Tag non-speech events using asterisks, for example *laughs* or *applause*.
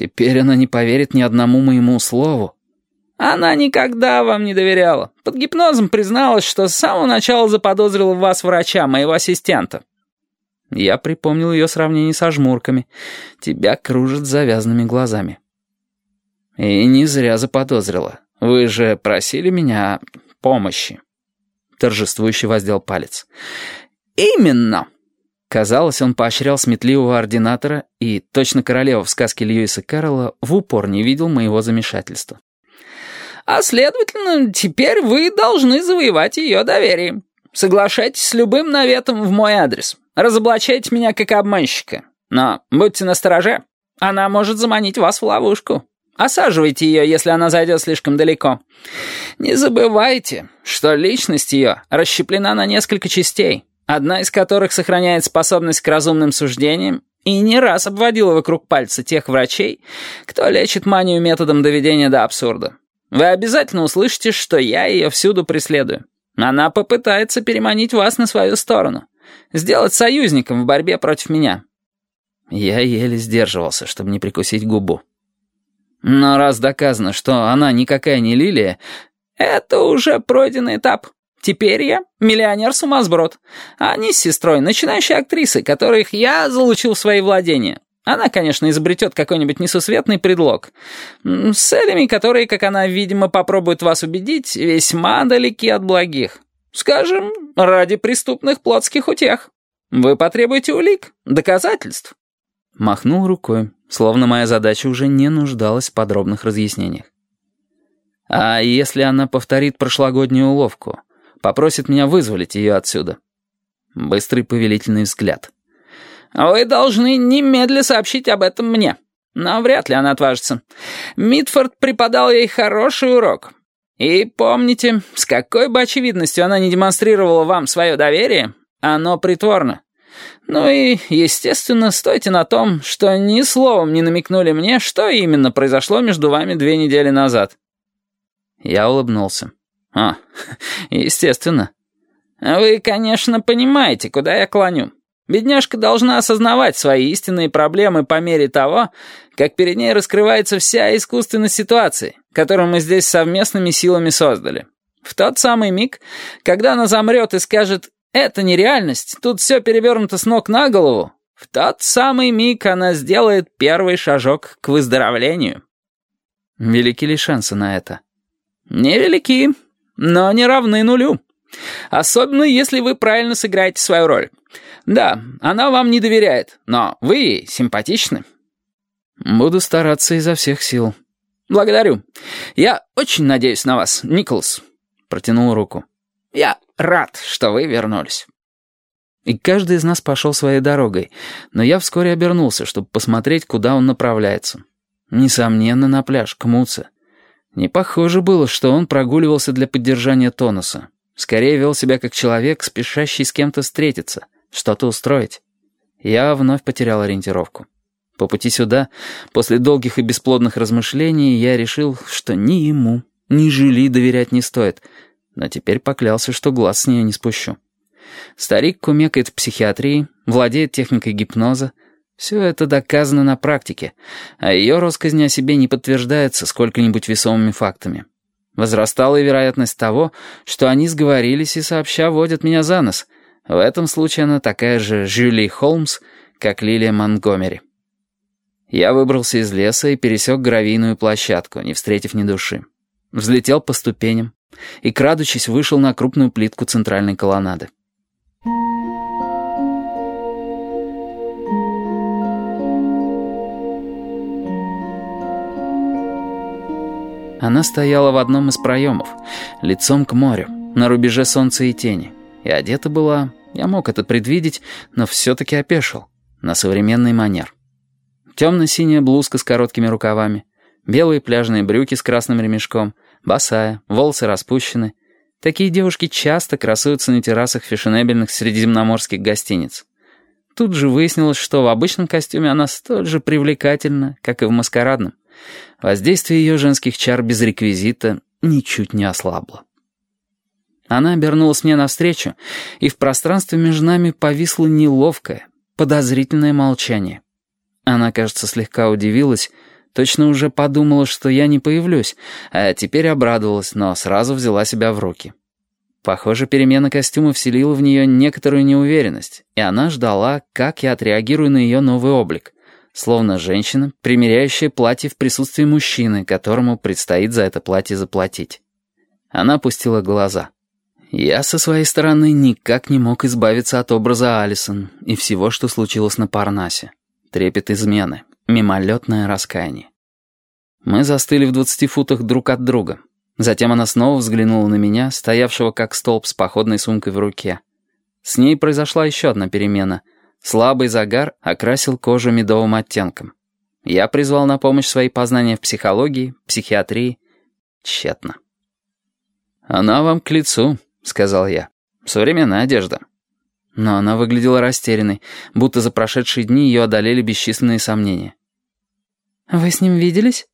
Теперь она не поверит ни одному моему слову. Она никогда вам не доверяла. Под гипнозом призналась, что с самого начала заподозрила в вас врача, моего ассистента. Я припомнил ее сравнение со жмурками. Тебя кружат завязанными глазами. И не зря заподозрила. Вы же просили меня помощи. Торжествующе воздел палец. «Именно!» Казалось, он поощрял сметливого ординатора и, точно королева в сказке Льюиса Кэрролла, в упор не видел моего замешательства. «А следовательно, теперь вы должны завоевать ее доверие. Соглашайтесь с любым наветом в мой адрес. Разоблачайте меня как обманщика. Но будьте настороже, она может заманить вас в ловушку. Осаживайте ее, если она зайдет слишком далеко. Не забывайте, что личность ее расщеплена на несколько частей» одна из которых сохраняет способность к разумным суждениям и не раз обводила вокруг пальца тех врачей, кто лечит манию методом доведения до абсурда. Вы обязательно услышите, что я ее всюду преследую. Она попытается переманить вас на свою сторону, сделать союзником в борьбе против меня. Я еле сдерживался, чтобы не прикусить губу. Но раз доказано, что она никакая не лилия, это уже пройденный этап. Теперь я миллионер-сумасброд, а они с сестрой начинающие актрисы, которых я залучил в свои владения. Она, конечно, изобретет какой-нибудь несусветный предлог. С целями, которые, как она, видимо, попробует вас убедить, весьма далеки от благих. Скажем, ради преступных плотских утех. Вы потребуете улик, доказательств. Махнул рукой, словно моя задача уже не нуждалась в подробных разъяснениях. А если она повторит прошлогоднюю уловку? Попросит меня вызволить ее отсюда. Быстрый повелительный взгляд. «Вы должны немедля сообщить об этом мне. Но вряд ли она отважится. Митфорд преподал ей хороший урок. И помните, с какой бы очевидностью она не демонстрировала вам свое доверие, оно притворно. Ну и, естественно, стойте на том, что ни словом не намекнули мне, что именно произошло между вами две недели назад». Я улыбнулся. «А, *laughs* естественно. Вы, конечно, понимаете, куда я клоню. Бедняжка должна осознавать свои истинные проблемы по мере того, как перед ней раскрывается вся искусственность ситуации, которую мы здесь совместными силами создали. В тот самый миг, когда она замрет и скажет «это нереальность, тут все перевернуто с ног на голову», в тот самый миг она сделает первый шажок к выздоровлению. Велики ли шансы на это? Невелики но не равны нулю. Особенно, если вы правильно сыграете свою роль. Да, она вам не доверяет, но вы ей симпатичны. Буду стараться изо всех сил. Благодарю. Я очень надеюсь на вас, Николас. Протянул руку. Я рад, что вы вернулись. И каждый из нас пошел своей дорогой, но я вскоре обернулся, чтобы посмотреть, куда он направляется. Несомненно, на пляж, к Муце. Не похоже было, что он прогуливался для поддержания тонуса. Скорее вел себя как человек, спешащий с кем-то встретиться, что-то устроить. Я вновь потерял ориентировку. По пути сюда, после долгих и бесплодных размышлений, я решил, что ни ему, ни Жюли доверять не стоит, но теперь поклялся, что глаз с нее не спущу. Старик кумекает в психиатрии, владеет техникой гипноза, все это доказано на практике, а ее россказни о себе не подтверждается сколько-нибудь весомыми фактами. Возрастала и вероятность того, что они сговорились и сообща водят меня за нос. В этом случае она такая же Жюли Холмс, как Лилия Монтгомери. Я выбрался из леса и пересек гравийную площадку, не встретив ни души. Взлетел по ступеням и, крадучись, вышел на крупную плитку центральной колоннады. Она стояла в одном из проемов, лицом к морю, на рубеже солнца и тени. И одета была, я мог это предвидеть, но все-таки опешил, на современный манер. Темно-синяя блузка с короткими рукавами, белые пляжные брюки с красным ремешком, босая, волосы распущены. Такие девушки часто красуются на террасах фешенебельных средиземноморских гостиниц. Тут же выяснилось, что в обычном костюме она столь же привлекательна, как и в маскарадном. Воздействие ее женских чар без реквизита ничуть не ослабло. Она обернулась мне навстречу, и в пространстве между нами повисло неловкое, подозрительное молчание. Она, кажется, слегка удивилась, Точно уже подумала, что я не появлюсь, а теперь обрадовалась, но сразу взяла себя в руки. Похоже, перемена костюма вселила в нее некоторую неуверенность, и она ждала, как я отреагирую на ее новый облик. Словно женщина, примеряющая платье в присутствии мужчины, которому предстоит за это платье заплатить. Она опустила глаза. Я со своей стороны никак не мог избавиться от образа Алисон и всего, что случилось на Парнасе. Трепет измены, мимолетное раскаяние. Мы застыли в двадцати футах друг от друга. Затем она снова взглянула на меня, стоявшего как столб с походной сумкой в руке. С ней произошла еще одна перемена. Слабый загар окрасил кожу медовым оттенком. Я призвал на помощь свои познания в психологии, психиатрии. Тщетно. «Она вам к лицу», — сказал я. «Современная одежда». Но она выглядела растерянной, будто за прошедшие дни ее одолели бесчисленные сомнения. «Вы с ним виделись?»